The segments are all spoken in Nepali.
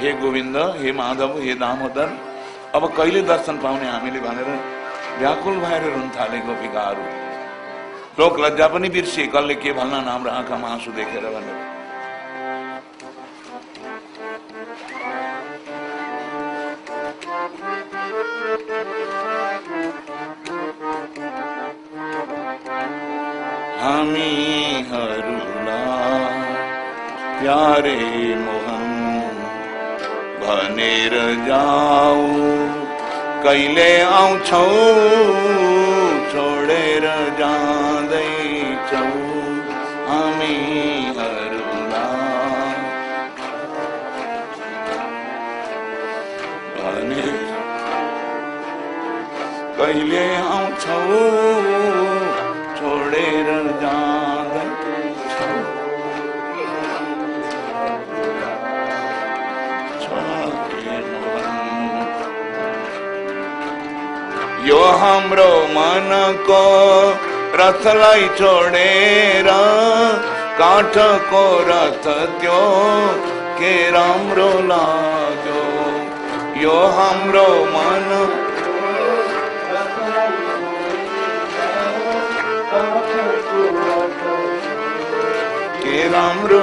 हे गोविन्द हे माधव हे दामोदर अब कहिले दर्शन पाउने हामीले भनेर व्याकुल भएर रुन थाले गोपिकाहरू। लोक लज्जा पनि बिर्सिए कसले के भन्न हाम्रो आँखामा आँसु देखेर भनेर। हामीहरूलाई प्यारे मोहन। અનેર જાઉં કૈલે આવું છું, છોડે રજા દઈ છું. આમી અરુલા અને કૈલે આવું છું यो हाम्रो मनको रथलाई छोडेर काठको रथ त्यो के राम्रो लाग्यो यो हाम्रो मन के राम्रो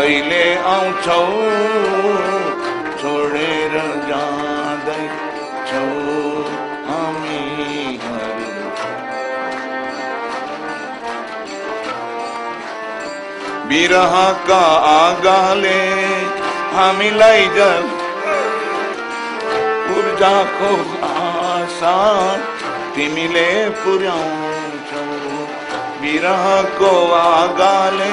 कहिले आउँछौ छोडेर जाँदैछौ हामीहरू विरहका आगाले हामीलाई जल ऊर्जाको आशा तिमीले पुर्याउँछौ विरहको आगाले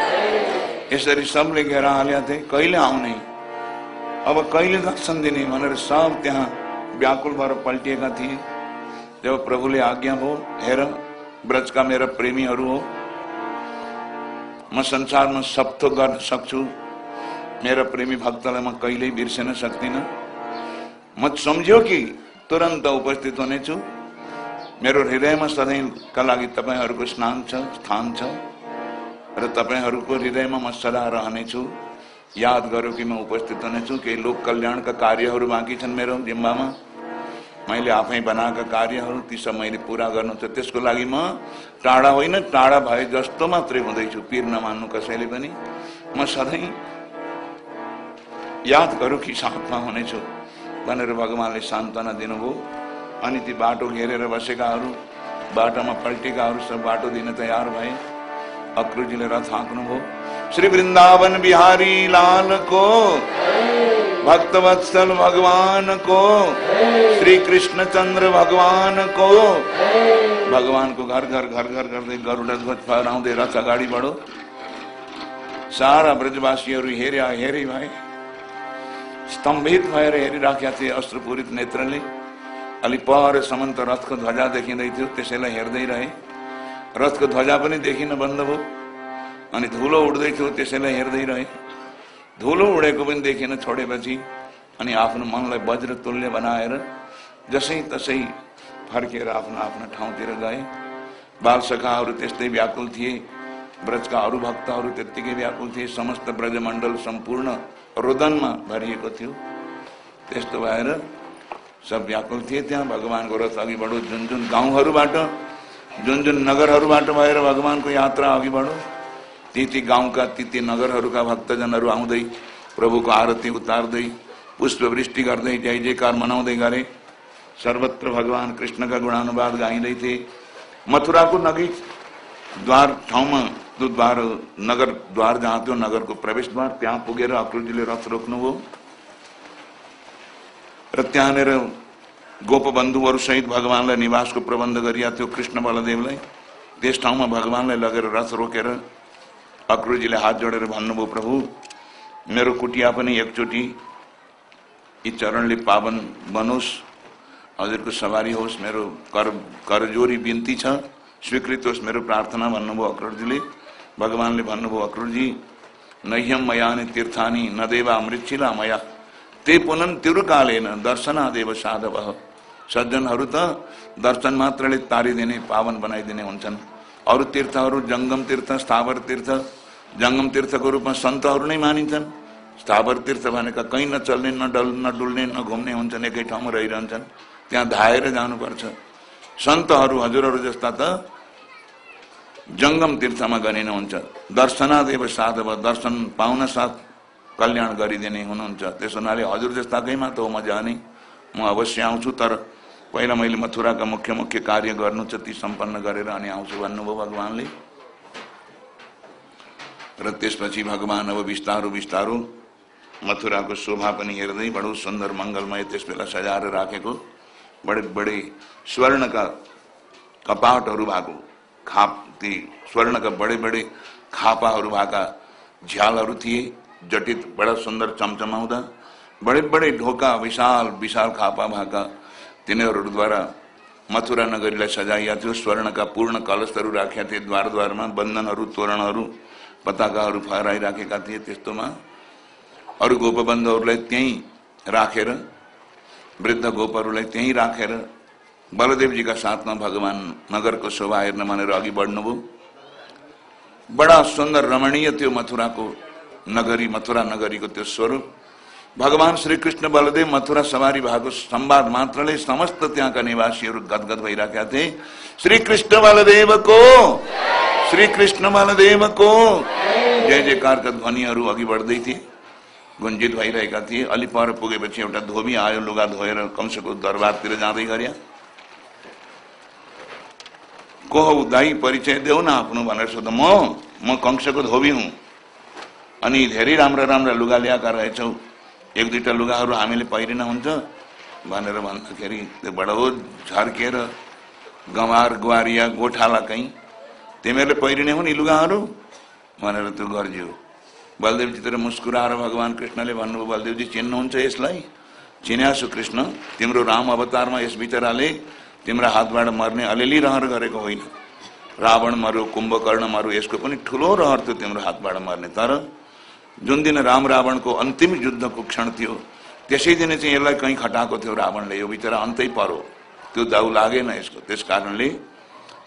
यसरी सबले घेर हालेका थिए कहिले आउने अब कहिले दर्शन दिने भनेर सब त्यहाँ व्याकुल भएर पल्टिएका थिए जब प्रभुले आज्ञा हो, हेर ब्रजका मेरा प्रेमीहरू हो, म संसारमा थोक गर्न सक्छु मेरा प्रेमी भक्तलाई म कहिल्यै बिर्सन सक्दिनँ म सम्झ्यो कि तुरन्त उपस्थित हुनेछु मेरो हृदयमा सधैँका लागि तपाईँहरूको स्नान छ, स्थान छ। र तपाईँहरूको हृदयमा म सदा रहनेछु याद गरौँ कि म उपस्थित हुनेछु केही लोक कल्याणका कार्यहरू बाँकी छन् मेरो जिम्बामा। मैले आफै बनाएका कार्यहरू ती सब मैले पुरा गर्नु छ। त्यसको लागि म टाढा होइन टाढा भए जस्तो मात्रै हुँदैछु पिर नमान्नु कसैले पनि। म सधैँ याद गरौँ कि साथमा हुनेछु भनेर भगवान्ले सान्त्वना दिनुभयो। अनि ती बाटो घेरेर बसेकाहरू बाटोमा पल्टेकाहरू सब बाटो दिन तयार भए। अक्रुजीले रथ हाँक्नुभयो श्री वृन्दावन बिहारी लाल को भक्तवत्सल भगवान को, श्री कृष्ण चंद्र भगवान को भगवानको घर घर घर घर गर्दै गरुड ध्वज फहराउँदै रथ अगाडि बढो सारा ब्रजवासीहरू हेरे हेरे भए स्तम्भित भएर हेरिराखेका थिए अस्त्रपूरित नेत्रले। अलि परसम्म त रथको ध्वजा देखिँदै थियो त्यसैलाई हेर्दै रहे। रथको ध्वजा पनि देखिन बंद भयो। अनि धुलो उड्दै थियो, त्यसैलाई हेर्दै रहे। धुलो उडेको पनि देखिन छोडेपछि अनि आफ्नो मनलाई वज्र तुल्य बनाएर जसै तसै फर्केर आफ्नो आफ्नो ठाउँतिर गए। बालसखाहरू त्यस्तै व्याकुल थिए। ब्रजका अरू भक्तहरू त्यत्तिकै व्याकुल थिए। समस्त ब्रजमण्डल सम्पूर्ण रोदनमा भरिएको थियो। त्यस्तो भएर सब व्याकुल थिए त्यहाँ। भगवान्को रथ अघि बढो जुन जुन गाउँहरूबाट जुन जुन नगरहरूबाट भएर भगवान्को यात्रा अघि बढो ती ती गाउँका ती ती नगरहरूका भक्तजनहरू आउँदै, प्रभुको आरती उतार्दै, पुष्पवृष्टि गर्दै, जय जयकार मनाउँदै गरे। सर्वत्र भगवान् कृष्णका गुणानुवाद गाइँदै थिए। मथुराको नजिक द्वार ठाउँमा त्यो द्वार नगर द्वार जहाँ थियो नगरको प्रवेशद्वार, त्यहाँ पुगेर अक्रुजीले रथ रोक्नुभयो। र त्यहाँनिर गोपबन्धुहरू सहित भगवान्लाई निवासको प्रबन्ध गरिएको थियो कृष्ण बलदेवलाई। त्यस ठाउँमा भगवान्लाई लगेर रथ रोकेर अक्रुजीले हात जोडेर भन्नुभयो प्रभु मेरो कुटिया पनि एकचोटि यी चरणले पावन बनोस्। हजुरको सवारी होस् मेरो कर करजोरी बिन्ती छ। स्वीकृत होस् मेरो प्रार्थना भन्नुभयो अक्रुरजीले भगवान्ले भन्नुभयो अक्रुरजी नह्यम मयानि तीर्थानी न देवा मृक्षिला मया। ते पुनन् तिरुकालेन दर्शनादेव साधव। सज्जनहरू त दर्शन मात्रले तारिदिने पावन बनाइदिने हुन्छन् अरू तीर्थहरू जङ्गम तीर्थ स्थावर तीर्थ जङ्गम तीर्थको रूपमा सन्तहरू नै मानिन्छन् स्थावर तीर्थ भनेका कहीँ नचल्ने न डल नडुल्ने नघुम्ने हुन्छन् एकै ठाउँमा रहिरहन्छन् त्यहाँ धाएर जानुपर्छ सन्तहरू हजुरहरू जस्ता त जङ्गम तीर्थमा गरिनुहुन्छ दर्शनादेव साधव दर्शन पाउन साथ कल्याण गरिदिने हुनुहुन्छ त्यस हुनाले हजुर जस्ताकैमा त म जाने म अवश्य आउँछु तर पहिला मैले मथुराका मुख्य मुख्य कार्य गर्नु छ ती सम्पन्न गरेर अनि आउँछु भन्नुभयो भगवान्ले। र त्यसपछि भगवान् अब बिस्तारो बिस्तारो मथुराको शोभा पनि हेर्दै बडो सुन्दर मङ्गलमय त्यस बेला सजाएर राखेको। बडे बडे स्वर्णका कपाटहरू भएको खाप ती स्वर्णका बडे बडे खापाहरू भएका झ्यालहरू थिए जटित बडा सुन्दर चमचमाउँदा बडे बडे ढोका विशाल विशाल खापा भएका तिनीहरूद्वारा मथुरा नगरीलाई सजाइएको थियो स्वर्णका पूर्ण कलशहरू राखेका थिए द्वारद्वारमा बन्धनहरू तोरणहरू पताकाहरू फहराइराखेका थिए त्यस्तोमा अरू गोपबन्धहरूलाई त्यहीँ राखेर वृद्ध गोपहरूलाई त्यहीँ राखेर बलदेवजीका साथमा भगवान नगरको शोभा हेर्न भनेर अघि बढ्नुभयो बडा सुन्दर रमणीय त्यो मथुराको नगरी मथुरा नगरीको त्यो स्वरूप भगवान श्री कृष्ण बलदेव मथुरा सवारी ભાગ संवाद માત્ર લઈ સમસ્ત ત્યાં કા નિવાસીઓ ગદગદ વહી રાખ્યા थे। श्री कृष्ण બલદેવ કો શ્રી કૃષ્ણ બલદેવ કો थिए गुन्जित भइरहेका थिए अलि पर पुगेपछि एउटा धोबी आयो, लुगा धोएर कंसको दरबारतिर जाँदै गरे को हौ। दाई परिचय देऊ न आफ्नो तो भनेर सोध म म कंसको धोबी हुँ। अनि धेरै राम्रा राम्रा लुगा ल्याएका रहेछौ एक दुईवटा लुगाहरू हामीले पहिरिन हुन्छ भनेर भन्दाखेरि त्यो बडो झर्केर गमार गुवारिया गोठाला कहीँ तिमीहरूले पहिरिने हुन् यी लुगाहरू? भनेर त्यो गर्जियो। बलदेवजीतिर मुस्कुराएर भगवान् कृष्णले भन्नुभयो बलदेवजी चिन्नुहुन्छ यसलाई? चिन्यासु कृष्ण तिम्रो राम अवतारमा यस बिचराले तिम्रा हातबाट मर्ने अलिअलि रहर गरेको होइन। रावण मर्यो कुम्भकर्ण मर्यो यसको पनि ठुलो रहर थियो तिम्रो हातबाट मर्ने। तर जुन दिन राम रावणको अन्तिम युद्धको क्षण थियो। त्यसै दिन चाहिँ यसलाई कहीँ खटाएको थियो रावणले यो बिचरा अन्तै परो त्यो दाउ लागेन यसको। त्यस कारणले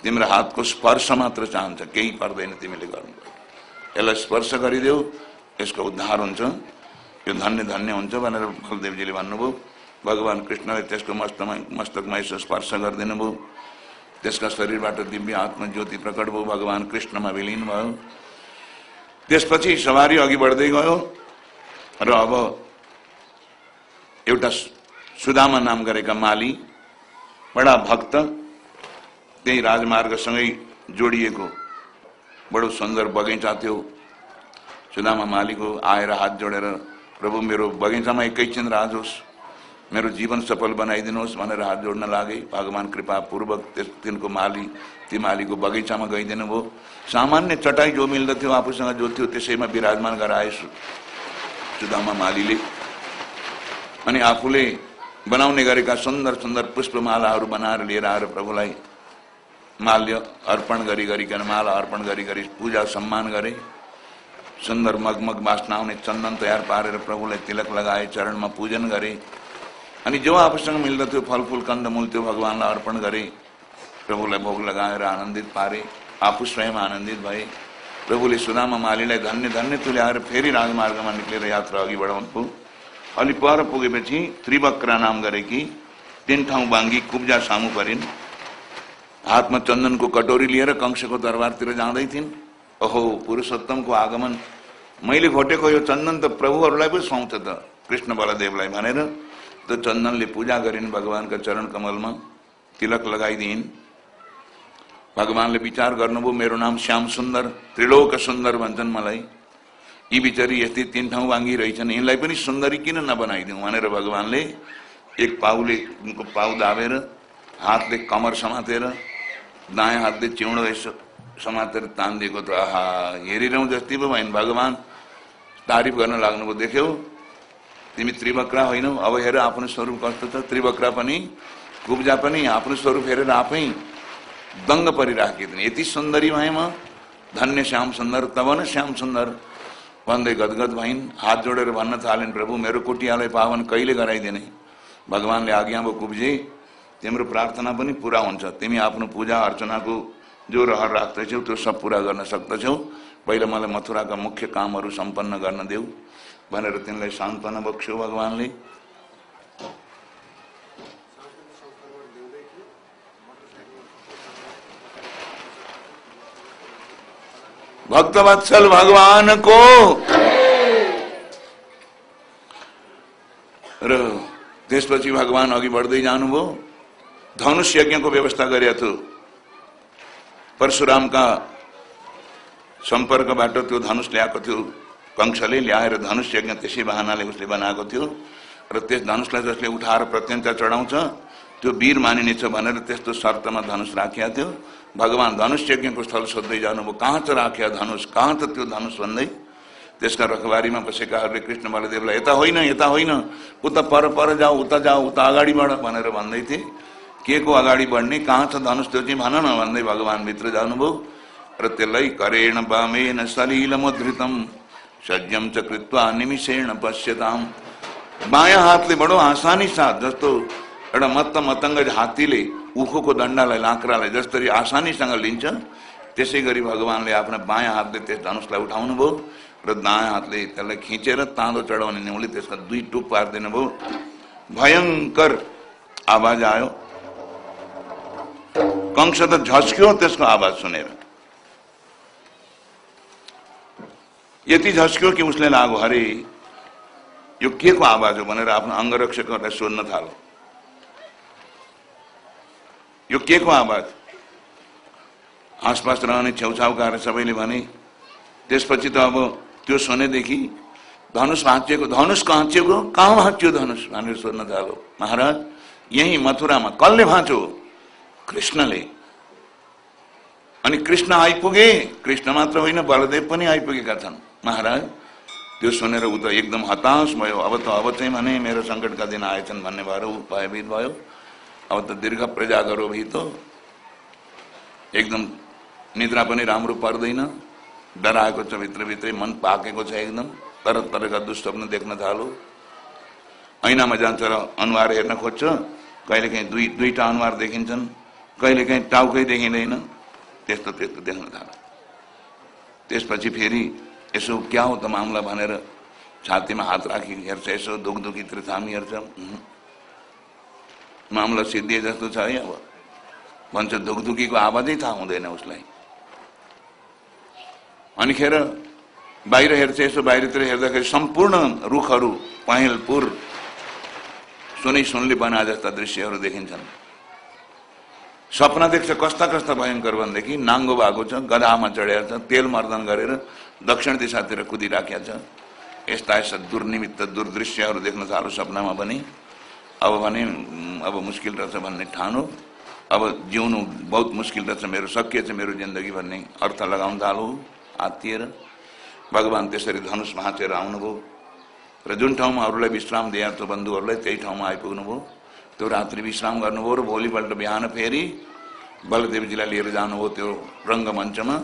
तिम्रो हातको स्पर्श मात्र चाहन्छ। केही पर्दैन तिमीले गर्नु यसलाई स्पर्श गरिदेऊ। यसको उद्धार हुन्छ। यो धन्य धन्य हुन्छ भनेर बलदेवजीले भन्नुभयो। भगवान् कृष्णले त्यसको मस्तमा मस्तकमा यसो स्पर्श गरिदिनु भयो त्यसका शरीरबाट दिव्य आत्मज्योति प्रकट भयो। भगवान् कृष्णमा विलिन भयो। त्यसपछि सवारी अघि बढ्दै गयो र अब एउटा सुदामा नाम गरेका माली, बडा भक्त, त्यही राजमार्गसँगै जोडिएको बडो सुन्दर बगैँचा थियो। सुदामा मालीको आएर हात जोडेर, प्रभु, मेरो बगैँचामा एकैछिन राज होस्। मेरो जीवन सफल बनाइदिनुहोस् भनेर हात जोड्न लागे। भगवान् कृपा पूर्वक त्यस तिनको माली ती मालीको बगैँचामा गइदिनु भयो सामान्य चटाई जो मिल्दथ्यो आफूसँग जो थियो त्यसैमा विराजमान गराए सुदामा मालीले अनि आफूले बनाउने गरेका सुन्दर सुन्दर पुष्पमालाहरू बनाएर लिएर आएर प्रभुलाई माल्य अर्पण गरी गरिकन माला अर्पण गरी गरी पूजा सम्मान गरे सुन्दर मगमग बास्ना आउने चन्दन तयार पारेर प्रभुलाई तिलक लगाए चरणमा पूजन गरे अनि जो आफूसँग मिल्दथ्यो फलफुल कन्दमूल त्यो भगवान्लाई अर्पण गरे प्रभुलाई भोग लगाएर आनन्दित पारे आफू स्वयं आनन्दित भए प्रभुले सुदामा मालीलाई धन्य धन्य तुल्याएर फेरि राजमार्गमा निक्लेर यात्रा अघि बढाउनु अलि पर पुगेपछि त्रिवक्रा नाम गरेकी तिन ठाउँ बाङ्गी कुब्जा सामु परिन्। हातमा चन्दनको कटोरी लिएर कंशको दरबारतिर जाँदै थिइन्। ओहो पुरुषोत्तमको आगमन। मैले घोटेको यो चन्दन त प्रभुहरूलाई पो सुहाउँछ त कृष्ण बलदेवलाई भनेर त्यो चन्दनले पूजा गरिन् भगवान्का चरण कमलमा तिलक लगाइदिइन् भगवान्ले विचार गर्नुभयो मेरो नाम श्याम सुन्दर त्रिलोक सुन्दर भन्छन् मलाई। यी बिचरी यस्तै तिन ठाउँ वाङ्गी रहेछन् यिनलाई पनि सुन्दरी किन नबनाइदिउँ भनेर भगवान्ले एक पाउले उनको पाउ दाबेर हातले कमर समातेर दायाँ हातले चिउँडो यसो समातेर तानिदिएको त आहा हेरिरहँ जस्तै पो भएन भगवान् तारिफ गर्न लाग्नुभयो देख्यौ तिमी त्रिवक्रा होइनौ। अब हेर आफ्नो स्वरूप कस्तो छ? त्रिवक्रा पनि कुब्जा पनि आफ्नो स्वरूप हेरेर आफै दङ्ग परिराखेकी यति सुन्दरी भए म। धन्य श्याम सुन्दर तब न श्याम सुन्दर। भन्दै गदगद भइन्। हात जोडेर भन्न थालिन् प्रभु मेरो कुटियालाई पावन कहिले गराइदिने? भगवान्ले आज्ञा भयो कुब्जे। तिम्रो प्रार्थना पनि पुरा हुन्छ। तिमी आफ्नो पूजा अर्चनाको जो रहर राख्दैछौ त्यो सब पुरा गर्न सक्दछौ। पहिला मलाई मथुराका मुख्य कामहरू सम्पन्न गर्न देऊ। भनेर तिनलाई सान्त्वना बक्स्यो भगवान्ले भक्तवत्सल भगवान को र त्यसपछि भगवान अघि बढ्दै जानुभयो धनुष यज्ञको व्यवस्था गरेका थियो परशुरामका सम्पर्कबाट त्यो धनुष ल्याएको थियो कंशले ल्याएर धनुष यज्ञ त्यसै बहानाले उसले बनाएको थियो र त्यस धनुषलाई जसले उठाएर प्रत्यन्त चढाउँछ त्यो वीर मानिनेछ भनेर त्यस्तो शर्तमा धनुष राखिया थियो। भगवान् धनुष यज्ञको स्थल सोध्दै जानुभयो कहाँ छ राख्या धनुष? कहाँ त त्यो धनुष भन्दै? त्यसका रखबारीमा बसेकाहरूले कृष्ण बलदेवलाई यता होइन यता होइन उता पर पर जाऊ उता जाऊ उता अगाडि बढ भनेर भन्दै थिए। के को अगाडि बढ्ने? कहाँ छ धनुष त्यो चाहिँ भन न भन्दै भगवान् भित्र जानुभयो। र त्यसलाई करेण बामेन सलिल मुद्रितम सज्जम च कृत्वा निमिषेण पश्यताम। बायाँ हातले बडो आसानी साथ जस्तो एउटा मत्त मतङ्ग हात्तीले उखोको दण्डालाई लाक्रालाई जसरी आसानीसँग लिन्छ। त्यसै गरी भगवान्ले आफ्ना बायाँ हातले त्यस धनुषलाई उठाउनु भयो र दायाँ हातले त्यसलाई खिचेर ताँदो चढाउने निउले त्यसका दुई टुप पारिदिनु भयो भयङ्कर आवाज आयो। कंश त झस्क्यो त्यसको आवाज सुनेर। यति झस्क्यो कि उसले लाग्यो अरे यो के को आवाज हो? भनेर आफ्नो अङ्गरक्षकहरूलाई सोध्न थाल्यो यो के को आवाज? आसपास रहने छेउछाउकाहरू सबैले भने त्यसपछि त अब त्यो सुनेदेखि धनुष भाँचिएको धनुष भाँचिएको? कहाँ भाँच्यो धनुष? भनेर सोध्न थाल्यो महाराज यही मथुरामा कसले भाँच्यो? कृष्णले। अनि कृष्ण आइपुगे? कृष्ण मात्र होइन बलदेव पनि आइपुगेका छन्। महाराज त्यो सुनेर ऊ त एकदम हताश भयो। अब त अब चाहिँ भने मेरो सङ्कटका दिन आएछन् भन्ने भएर ऊ भयभीत भयो। अब त दीर्घ प्रजा गरो भई त एकदम निद्रा पनि राम्रो पर्दैन। डराएको छ भित्रभित्रै मन पाकेको छ एकदम। तर तरका दुस्वप्न देख्न थालो। ऐनामा जान्छ र अनुहार हेर्न खोज्छ। कहिलेकाहीँ दुई दुईवटा अनुहार देखिन्छन्। कहिलेकाहीँ टाउकै देखिँदैन। त्यस्तो त्यस्तो देख्न थाल त्यसपछि फेरि यसो क्या हो त मामला भनेर छातीमा हात राखी हेर्छ यसो दुख दुखीतिर थामी हेर्छ मामला सिद्धिए जस्तो छ है अब। भन्छ धुकधुकीको आवाजै थाहा हुँदैन उसलाई। अनिखेर बाहिर हेर्छ यसो बाहिरतिर हेर्दाखेरि सम्पूर्ण रुखहरू पहेँलपुर सुनै सुनले बना जस्ता दृश्यहरू देखिन्छन्। सपना देख्छ कस्ता कस्ता भयङ्कर भनेदेखि नाङ्गो भएको छ गधामा चढेर छ तेल मर्दन गरेर दक्षिण दिशातिर कुदिराखेका छ यस्ता यस्ता दुर्निमित्त दुर्दृश्यहरू देख्न थालो सपनामा पनि। अब भने अब मुस्किल रहेछ भन्ने ठानो। अब जिउनु बहुत मुस्किल रहेछ मेरो सकिएछ मेरो जिन्दगी भन्ने अर्थ लगाउन थालो आत्तिएर। भगवान् त्यसरी धनुष भाँचेर आउनुभयो। र जुन ठाउँमा अरूलाई विश्राम दिइहाल्छ बन्धुहरूलाई त्यही ठाउँमा आइपुग्नुभयो। त्यो रात्रि विश्राम गर्नुभयो र भोलिपल्ट बिहान फेरि बलदेवजीलाई लिएर जानुभयो त्यो रङ्गमञ्चमा।